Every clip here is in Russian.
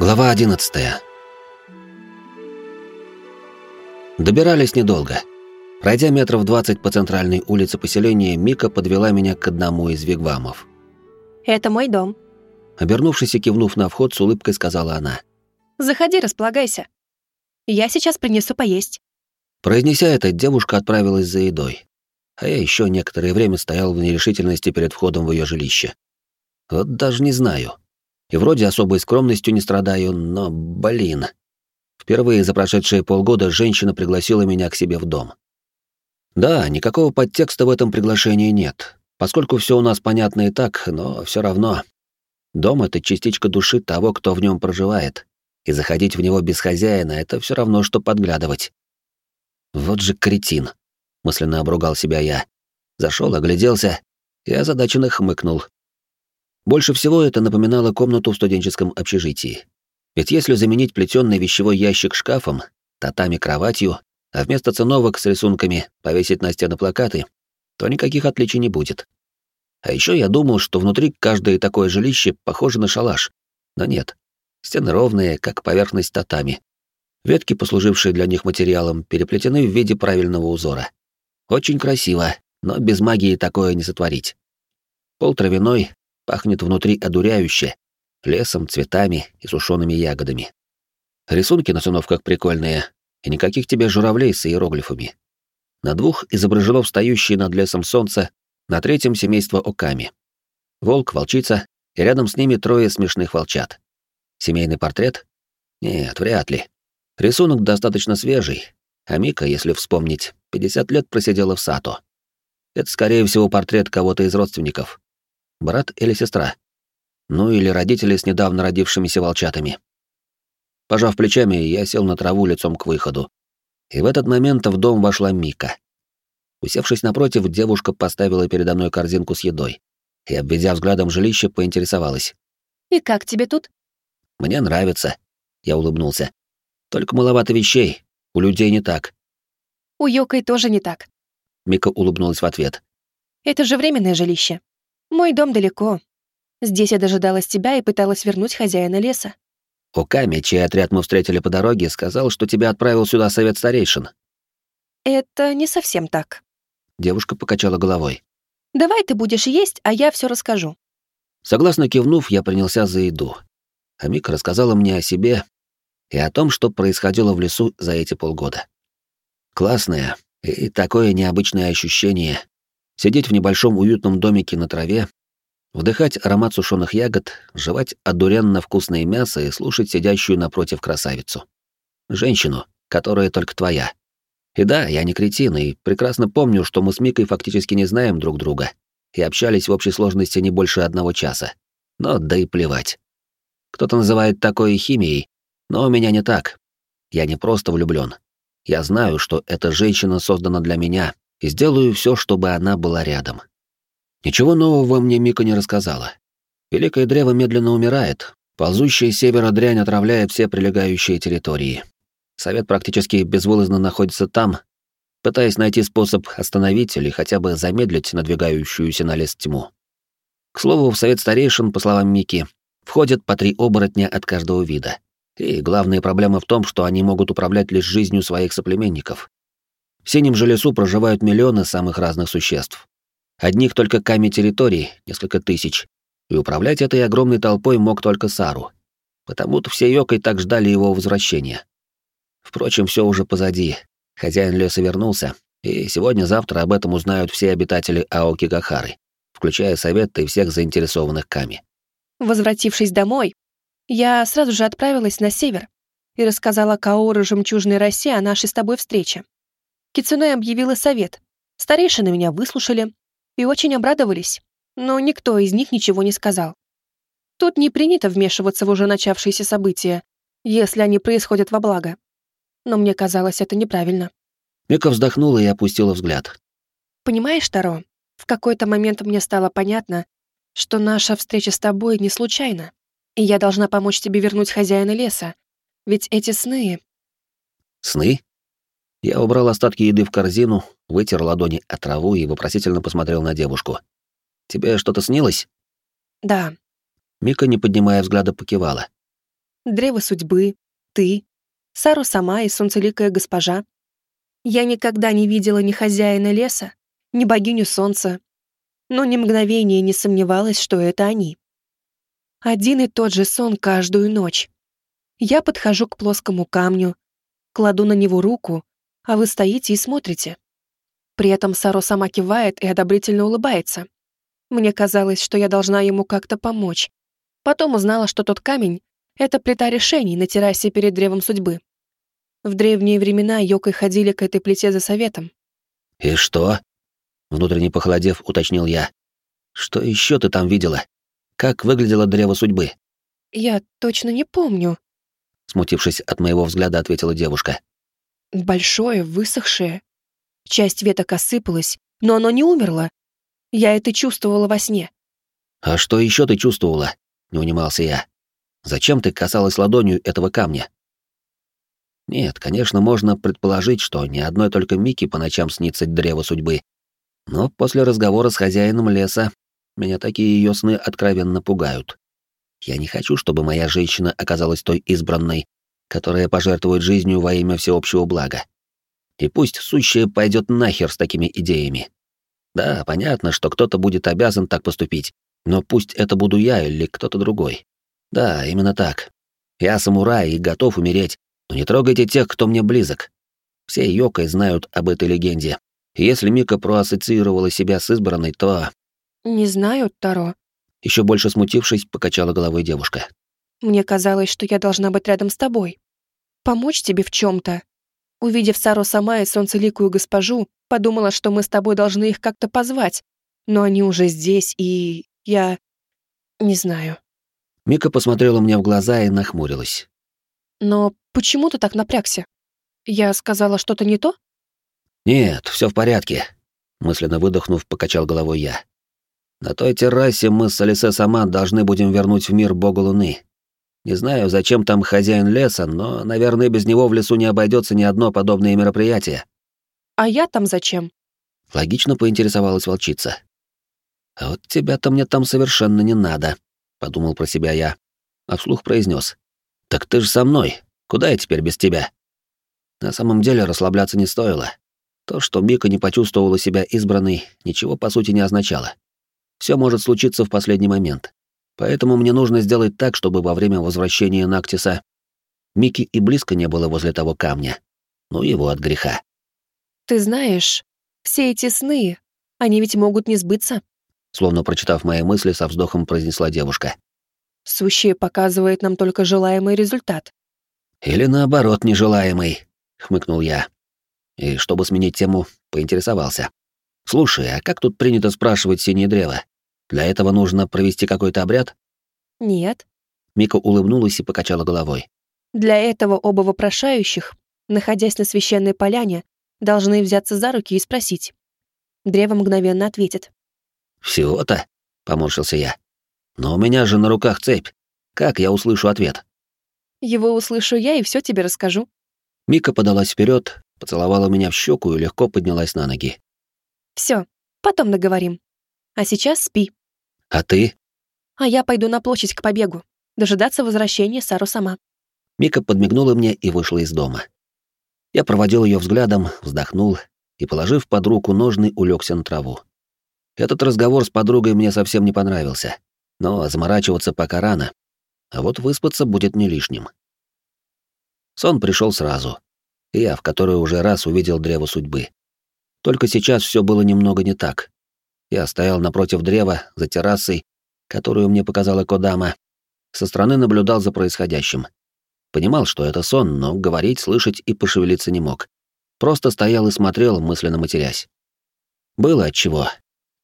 Глава 11. Добирались недолго. Пройдя метров 20 по центральной улице поселения, Мика подвела меня к одному из вигвамов. «Это мой дом». Обернувшись и кивнув на вход, с улыбкой сказала она. «Заходи, располагайся. Я сейчас принесу поесть». Произнеся это, девушка отправилась за едой. А я еще некоторое время стоял в нерешительности перед входом в ее жилище. Вот даже не знаю. И вроде особой скромностью не страдаю, но, блин. Впервые за прошедшие полгода женщина пригласила меня к себе в дом. Да, никакого подтекста в этом приглашении нет, поскольку все у нас понятно и так, но все равно. Дом — это частичка души того, кто в нем проживает, и заходить в него без хозяина — это все равно, что подглядывать. Вот же кретин, мысленно обругал себя я. Зашел, огляделся и озадаченно хмыкнул. Больше всего это напоминало комнату в студенческом общежитии. Ведь если заменить плетённый вещевой ящик шкафом, татами кроватью, а вместо циновок с рисунками повесить на стены плакаты, то никаких отличий не будет. А еще я думал, что внутри каждое такое жилище похоже на шалаш. Но нет. Стены ровные, как поверхность татами. Ветки, послужившие для них материалом, переплетены в виде правильного узора. Очень красиво, но без магии такое не сотворить. Пол травяной, пахнет внутри одуряюще, лесом, цветами и сушеными ягодами. Рисунки на циновках прикольные, и никаких тебе журавлей с иероглифами. На двух изображено встающее над лесом солнце, на третьем — семейство Оками. Волк, волчица, и рядом с ними трое смешных волчат. Семейный портрет? Нет, вряд ли. Рисунок достаточно свежий, а Мика, если вспомнить, 50 лет просидела в Сато. Это, скорее всего, портрет кого-то из родственников. Брат или сестра. Ну или родители с недавно родившимися волчатами. Пожав плечами, я сел на траву лицом к выходу. И в этот момент в дом вошла Мика. Усевшись напротив, девушка поставила передо мной корзинку с едой и, обведя взглядом жилище, поинтересовалась. «И как тебе тут?» «Мне нравится», — я улыбнулся. «Только маловато вещей. У людей не так». «У Йокой тоже не так». Мика улыбнулась в ответ. «Это же временное жилище. Мой дом далеко. Здесь я дожидалась тебя и пыталась вернуть хозяина леса. Оками, чей отряд мы встретили по дороге, сказал, что тебя отправил сюда совет старейшин. Это не совсем так. Девушка покачала головой. Давай ты будешь есть, а я все расскажу. Согласно кивнув, я принялся за еду. Амика рассказала мне о себе и о том, что происходило в лесу за эти полгода. Классное и такое необычное ощущение сидеть в небольшом уютном домике на траве вдыхать аромат сушеных ягод, жевать одуренно вкусное мясо и слушать сидящую напротив красавицу. Женщину, которая только твоя. И да, я не кретин, и прекрасно помню, что мы с Микой фактически не знаем друг друга и общались в общей сложности не больше одного часа. Но да и плевать. Кто-то называет такое химией, но у меня не так. Я не просто влюблен. Я знаю, что эта женщина создана для меня, и сделаю все, чтобы она была рядом. Ничего нового мне Мика не рассказала. Великое древо медленно умирает, ползущая севера дрянь отравляет все прилегающие территории. Совет практически безвылазно находится там, пытаясь найти способ остановить или хотя бы замедлить надвигающуюся на лес тьму. К слову, в совет старейшин, по словам Мики, входят по три оборотня от каждого вида. И главная проблема в том, что они могут управлять лишь жизнью своих соплеменников. В синем же лесу проживают миллионы самых разных существ. Одних только ками территорий, несколько тысяч, и управлять этой огромной толпой мог только Сару. Потому-то все Йокой так ждали его возвращения. Впрочем, все уже позади. Хозяин леса вернулся, и сегодня-завтра об этом узнают все обитатели Аоки Гахары, включая совет и всех заинтересованных Ками. Возвратившись домой, я сразу же отправилась на север и рассказала Каору Жемчужной Росе о нашей с тобой встрече. Кицуне объявила совет. Старейшины меня выслушали, и очень обрадовались, но никто из них ничего не сказал. Тут не принято вмешиваться в уже начавшиеся события, если они происходят во благо. Но мне казалось это неправильно. Мика вздохнула и опустила взгляд. Понимаешь, Таро, в какой-то момент мне стало понятно, что наша встреча с тобой не случайна, и я должна помочь тебе вернуть хозяина леса, ведь эти сны... Сны? Я убрал остатки еды в корзину, вытер ладони от траву и вопросительно посмотрел на девушку. «Тебе что-то снилось?» «Да». Мика, не поднимая взгляда, покивала. древо судьбы, ты, Сару сама и солнцеликая госпожа. Я никогда не видела ни хозяина леса, ни богиню солнца, но ни мгновения не сомневалась, что это они. Один и тот же сон каждую ночь. Я подхожу к плоскому камню, кладу на него руку, а вы стоите и смотрите. При этом Саро сама кивает и одобрительно улыбается. Мне казалось, что я должна ему как-то помочь. Потом узнала, что тот камень — это плита решений на террасе перед древом судьбы. В древние времена Йокой ходили к этой плите за советом. «И что?» — внутренне похолодев, уточнил я. «Что еще ты там видела? Как выглядело древо судьбы?» «Я точно не помню», — смутившись от моего взгляда, ответила девушка. «Большое, высохшее. Часть веток осыпалась, но оно не умерло. Я это чувствовала во сне». «А что еще ты чувствовала?» — не унимался я. «Зачем ты касалась ладонью этого камня?» Нет, конечно, можно предположить, что ни одной только Мики по ночам снится древо судьбы. Но после разговора с хозяином леса меня такие ее сны откровенно пугают. Я не хочу, чтобы моя женщина оказалась той избранной, которая пожертвует жизнью во имя всеобщего блага. И пусть сущее пойдет нахер с такими идеями. Да, понятно, что кто-то будет обязан так поступить, но пусть это буду я или кто-то другой. Да, именно так. Я самурай и готов умереть, но не трогайте тех, кто мне близок. Все Йокой знают об этой легенде. И если Мика проассоциировала себя с избранной, то... «Не знаю, Таро». Еще больше смутившись, покачала головой девушка. «Мне казалось, что я должна быть рядом с тобой. Помочь тебе в чем то Увидев Сару сама и солнцеликую госпожу, подумала, что мы с тобой должны их как-то позвать. Но они уже здесь, и... я... не знаю». Мика посмотрела мне в глаза и нахмурилась. Но почему ты так напрягся? Я сказала что-то не то? Нет, все в порядке. Мысленно выдохнув, покачал головой я. На той террасе мы с Алисе сама должны будем вернуть в мир бога Луны. Не знаю, зачем там хозяин леса, но, наверное, без него в лесу не обойдется ни одно подобное мероприятие. А я там зачем? Логично поинтересовалась волчица. А вот тебя-то мне там совершенно не надо, подумал про себя я, а вслух произнес: «Так ты же со мной. Куда я теперь без тебя?» На самом деле расслабляться не стоило. То, что Мика не почувствовала себя избранной, ничего по сути не означало. Все может случиться в последний момент. Поэтому мне нужно сделать так, чтобы во время возвращения Нактиса Мики и близко не было возле того камня. Ну его от греха. «Ты знаешь, все эти сны, они ведь могут не сбыться», словно прочитав мои мысли, со вздохом произнесла девушка. Сущее показывает нам только желаемый результат. Или наоборот, нежелаемый, хмыкнул я. И чтобы сменить тему, поинтересовался. Слушай, а как тут принято спрашивать синее древо? Для этого нужно провести какой-то обряд? Нет. Мика улыбнулась и покачала головой. Для этого оба вопрошающих, находясь на священной поляне, должны взяться за руки и спросить. Древо мгновенно ответит. «Всего-то?» — поморщился я. Но у меня же на руках цепь. Как я услышу ответ? Его услышу я и все тебе расскажу. Мика подалась вперед, поцеловала меня в щеку и легко поднялась на ноги. Все, потом договорим. А сейчас спи. А ты? А я пойду на площадь к побегу, дожидаться возвращения Сару сама. Мика подмигнула мне и вышла из дома. Я проводил ее взглядом, вздохнул и, положив под руку ножны, улегся на траву. Этот разговор с подругой мне совсем не понравился но заморачиваться пока рано, а вот выспаться будет не лишним. Сон пришел сразу, и я в который уже раз увидел древо судьбы. Только сейчас все было немного не так. Я стоял напротив древа, за террасой, которую мне показала Кодама, со стороны наблюдал за происходящим. Понимал, что это сон, но говорить, слышать и пошевелиться не мог. Просто стоял и смотрел, мысленно матерясь. Было отчего.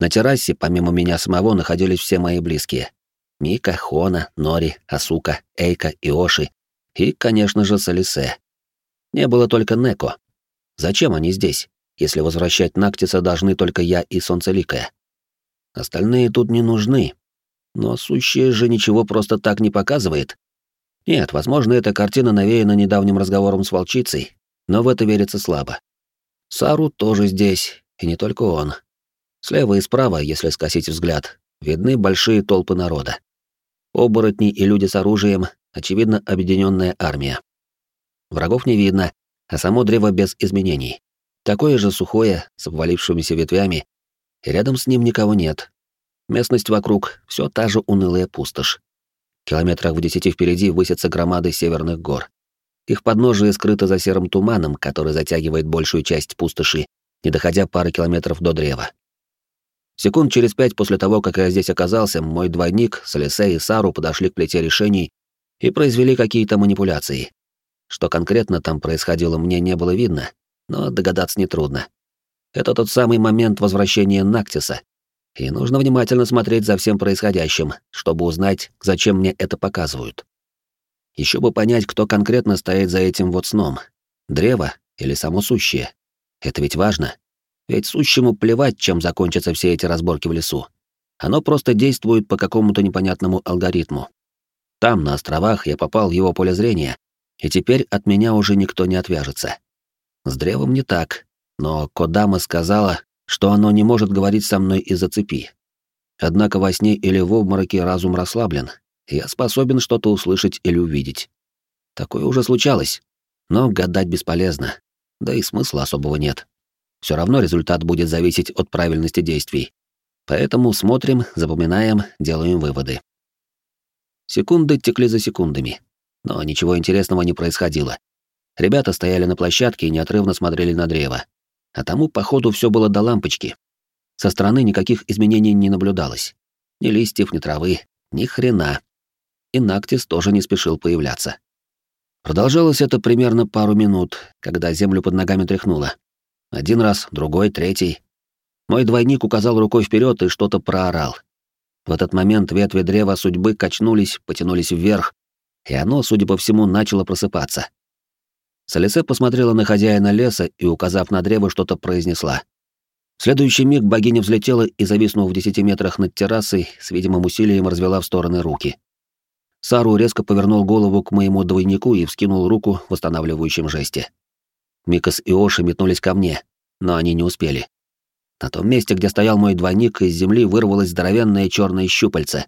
На террасе, помимо меня самого, находились все мои близкие. Мика, Хона, Нори, Асука, Эйка и Оши. И, конечно же, Салисе. Не было только Неко. Зачем они здесь, если возвращать Нактиса должны только я и Солнцеликая? Остальные тут не нужны. Но сущее же ничего просто так не показывает. Нет, возможно, эта картина навеяна недавним разговором с волчицей, но в это верится слабо. Сару тоже здесь, и не только он. Слева и справа, если скосить взгляд, видны большие толпы народа. Оборотни и люди с оружием, очевидно, объединенная армия. Врагов не видно, а само древо без изменений. Такое же сухое, с обвалившимися ветвями, и рядом с ним никого нет. Местность вокруг — все та же унылая пустошь. Километрах в десяти впереди высятся громады северных гор. Их подножие скрыто за серым туманом, который затягивает большую часть пустоши, не доходя пары километров до древа. Секунд через пять после того, как я здесь оказался, мой двойник, Солисе и Сару подошли к плите решений и произвели какие-то манипуляции. Что конкретно там происходило, мне не было видно, но догадаться нетрудно. Это тот самый момент возвращения Нактиса, и нужно внимательно смотреть за всем происходящим, чтобы узнать, зачем мне это показывают. Еще бы понять, кто конкретно стоит за этим вот сном. Древо или само сущее. Это ведь важно. Ведь сущему плевать, чем закончатся все эти разборки в лесу. Оно просто действует по какому-то непонятному алгоритму. Там, на островах, я попал в его поле зрения, и теперь от меня уже никто не отвяжется. С древом не так, но Кодама сказала, что оно не может говорить со мной из-за цепи. Однако во сне или в обмороке разум расслаблен, и я способен что-то услышать или увидеть. Такое уже случалось, но гадать бесполезно, да и смысла особого нет. Все равно результат будет зависеть от правильности действий. Поэтому смотрим, запоминаем, делаем выводы. Секунды текли за секундами, но ничего интересного не происходило. Ребята стояли на площадке и неотрывно смотрели на древо. А тому, походу, все было до лампочки. Со стороны никаких изменений не наблюдалось. Ни листьев, ни травы, ни хрена. И Нактис тоже не спешил появляться. Продолжалось это примерно пару минут, когда землю под ногами тряхнуло. Один раз, другой, третий. Мой двойник указал рукой вперед и что-то проорал. В этот момент ветви древа судьбы качнулись, потянулись вверх, и оно, судя по всему, начало просыпаться. Солисе посмотрела на хозяина леса и, указав на древо, что-то произнесла. В следующий миг богиня взлетела и, зависнув в десяти метрах над террасой, с видимым усилием развела в стороны руки. Сару резко повернул голову к моему двойнику и вскинул руку в восстанавливающем жесте. Микас и Оши метнулись ко мне, но они не успели. На том месте, где стоял мой двойник, из земли вырвалось здоровенное черное щупальце.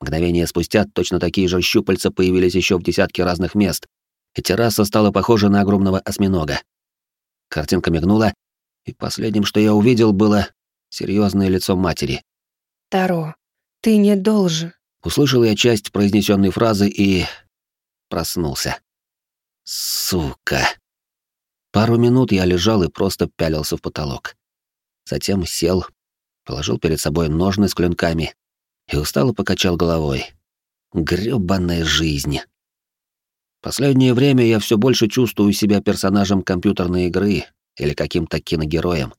Мгновение спустя точно такие же щупальца появились еще в десятке разных мест, и терраса стала похожа на огромного осьминога. Картинка мигнула, и последним, что я увидел, было серьезное лицо матери. «Таро, ты не должен...» Услышал я часть произнесенной фразы и... проснулся. Сука. Пару минут я лежал и просто пялился в потолок. Затем сел, положил перед собой ножны с клинками и устало покачал головой. Грёбаная жизнь. Последнее время я все больше чувствую себя персонажем компьютерной игры или каким-то киногероем.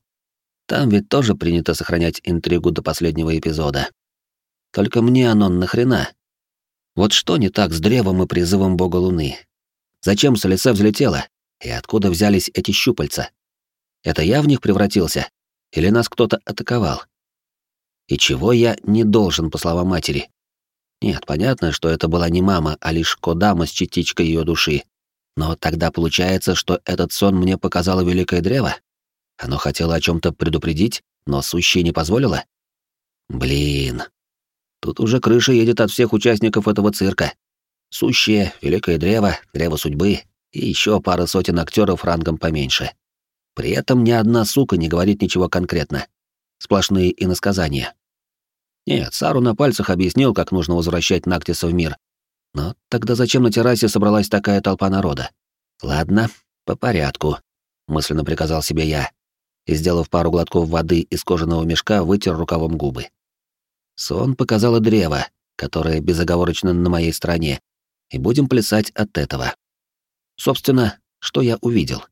Там ведь тоже принято сохранять интригу до последнего эпизода. Только мне оно нахрена? Вот что не так с древом и призывом бога Луны? Зачем Солице взлетела? И откуда взялись эти щупальца? Это я в них превратился? Или нас кто-то атаковал? И чего я не должен, по словам матери? Нет, понятно, что это была не мама, а лишь Кодама с частичкой ее души. Но тогда получается, что этот сон мне показало великое древо? Оно хотело о чем то предупредить, но сущее не позволило? Блин. Тут уже крыша едет от всех участников этого цирка. Сущее, великое древо, древо судьбы и еще пара сотен актеров рангом поменьше. При этом ни одна сука не говорит ничего конкретно. Сплошные иносказания. Нет, Сару на пальцах объяснил, как нужно возвращать Нактиса в мир. Но тогда зачем на террасе собралась такая толпа народа? Ладно, по порядку, мысленно приказал себе я. И, сделав пару глотков воды из кожаного мешка, вытер рукавом губы. Сон показало древо, которое безоговорочно на моей стороне, и будем плясать от этого. Собственно, что я увидел?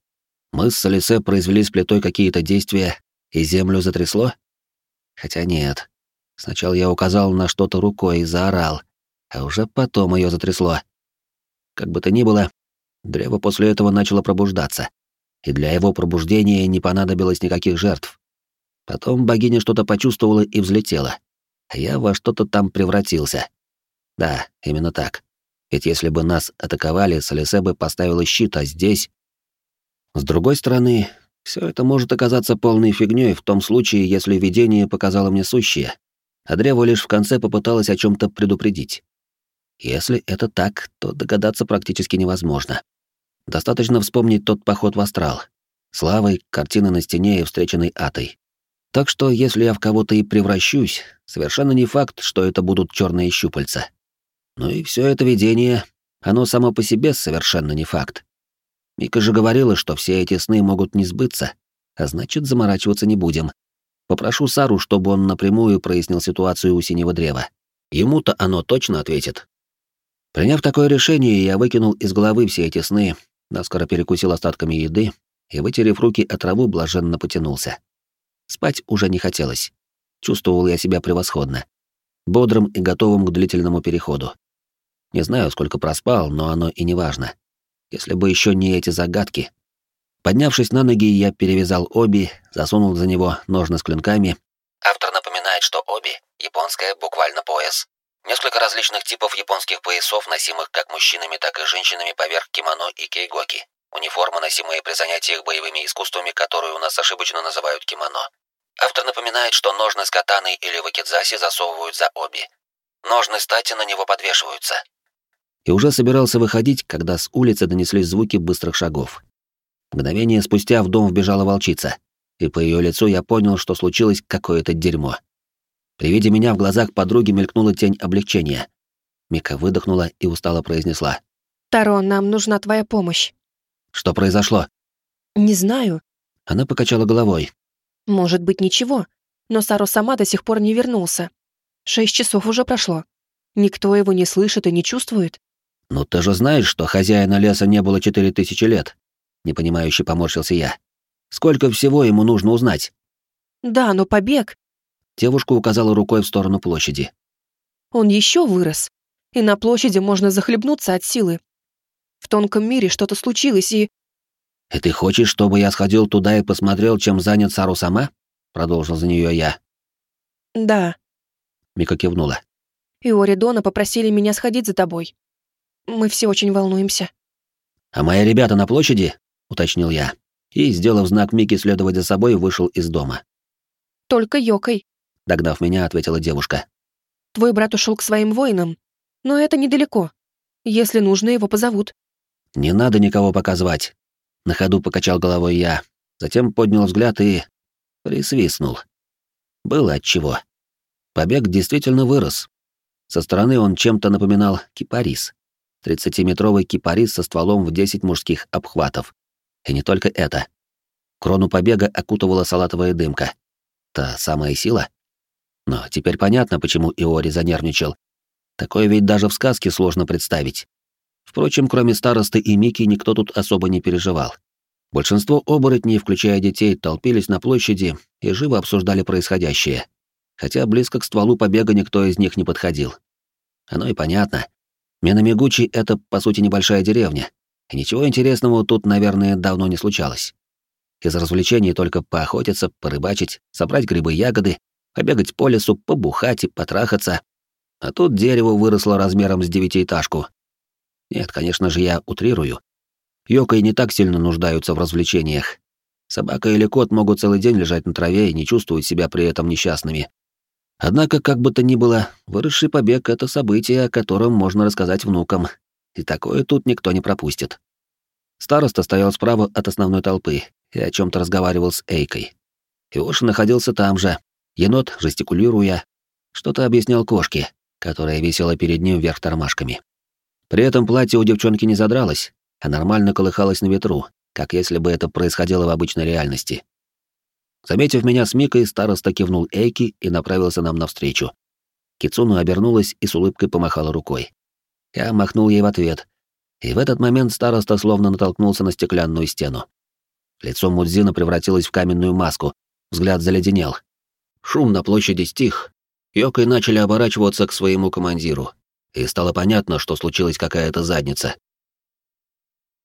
Мы с Солисе произвели с плитой какие-то действия, и землю затрясло? Хотя нет, Сначала я указал на что-то рукой и заорал, а уже потом ее затрясло. Как бы то ни было, древо после этого начало пробуждаться, и для его пробуждения не понадобилось никаких жертв. Потом богиня что-то почувствовала и взлетела, а я во что-то там превратился. Да, именно так. Ведь если бы нас атаковали, Солисе бы поставила щит, а здесь... С другой стороны, все это может оказаться полной фигней в том случае, если видение показало мне сущее, а древо лишь в конце попыталось о чем то предупредить. Если это так, то догадаться практически невозможно. Достаточно вспомнить тот поход в астрал. Славой, картины на стене и встреченной атой. Так что, если я в кого-то и превращусь, совершенно не факт, что это будут черные щупальца. Ну и все это видение, оно само по себе совершенно не факт. Мика же говорила, что все эти сны могут не сбыться, а значит, заморачиваться не будем. Попрошу Сару, чтобы он напрямую прояснил ситуацию у синего древа. Ему-то оно точно ответит. Приняв такое решение, я выкинул из головы все эти сны, наскоро перекусил остатками еды и, вытерев руки от траву, блаженно потянулся. Спать уже не хотелось. Чувствовал я себя превосходно. Бодрым и готовым к длительному переходу. Не знаю, сколько проспал, но оно и не важно. Если бы еще не эти загадки. Поднявшись на ноги, я перевязал оби, засунул за него ножны с клинками. Автор напоминает, что оби — японская буквально пояс. Несколько различных типов японских поясов, носимых как мужчинами, так и женщинами поверх кимоно и кейгоки. Униформа, носимая при занятиях боевыми искусствами, которую у нас ошибочно называют кимоно. Автор напоминает, что ножны с катаной или вакидзаси засовывают за оби. Ножны стати на него подвешиваются. И уже собирался выходить, когда с улицы донеслись звуки быстрых шагов. Мгновение спустя в дом вбежала волчица, и по ее лицу я понял, что случилось какое-то дерьмо. При виде меня в глазах подруги мелькнула тень облегчения. Мика выдохнула и устало произнесла. «Таро, нам нужна твоя помощь». «Что произошло?» «Не знаю». Она покачала головой. «Может быть, ничего. Но Саро сама до сих пор не вернулся. Шесть часов уже прошло. Никто его не слышит и не чувствует». «Ну ты же знаешь, что хозяина леса не было четыре тысячи лет?» Непонимающе поморщился я. «Сколько всего ему нужно узнать?» «Да, но побег. Девушка указала рукой в сторону площади. Он еще вырос. И на площади можно захлебнуться от силы. В тонком мире что-то случилось, и... «И ты хочешь, чтобы я сходил туда и посмотрел, чем занят Сару сама?» Продолжил за нее я. «Да». Мика кивнула. «И Оридона попросили меня сходить за тобой. Мы все очень волнуемся». «А мои ребята на площади?» — уточнил я. И, сделав знак Мики следовать за собой, вышел из дома. «Только Йокой», догнав меня, ответила девушка. Твой брат ушел к своим воинам, но это недалеко. Если нужно, его позовут. Не надо никого показывать. На ходу покачал головой я, затем поднял взгляд и присвистнул. Было отчего. Побег действительно вырос. Со стороны он чем-то напоминал кипарис. Тридцатиметровый кипарис со стволом в десять мужских обхватов. И не только это. Крону побега окутывала салатовая дымка. Та самая сила? Но теперь понятно, почему Иори занервничал. Такое ведь даже в сказке сложно представить. Впрочем, кроме старосты и Мики, никто тут особо не переживал. Большинство оборотней, включая детей, толпились на площади и живо обсуждали происходящее. Хотя близко к стволу побега никто из них не подходил. Оно и понятно. Менамигучи — это, по сути, небольшая деревня. И ничего интересного тут, наверное, давно не случалось. Из развлечений только поохотиться, порыбачить, собрать грибы-ягоды побегать по лесу, побухать и потрахаться. А тут дерево выросло размером с девятиэтажку. Нет, конечно же, я утрирую. Йокой не так сильно нуждаются в развлечениях. Собака или кот могут целый день лежать на траве и не чувствовать себя при этом несчастными. Однако, как бы то ни было, выросший побег — это событие, о котором можно рассказать внукам, и такое тут никто не пропустит. Староста стоял справа от основной толпы и о чем то разговаривал с Эйкой. Иоша находился там же, Енот, жестикулируя, что-то объяснял кошке, которая висела перед ним вверх тормашками. При этом платье у девчонки не задралось, а нормально колыхалось на ветру, как если бы это происходило в обычной реальности. Заметив меня с Микой, староста кивнул Эйки и направился нам навстречу. Кицуну обернулась и с улыбкой помахала рукой. Я махнул ей в ответ, и в этот момент староста словно натолкнулся на стеклянную стену. Лицо Мудзина превратилось в каменную маску, взгляд заледенел, Шум на площади стих. Йокой начали оборачиваться к своему командиру. И стало понятно, что случилась какая-то задница.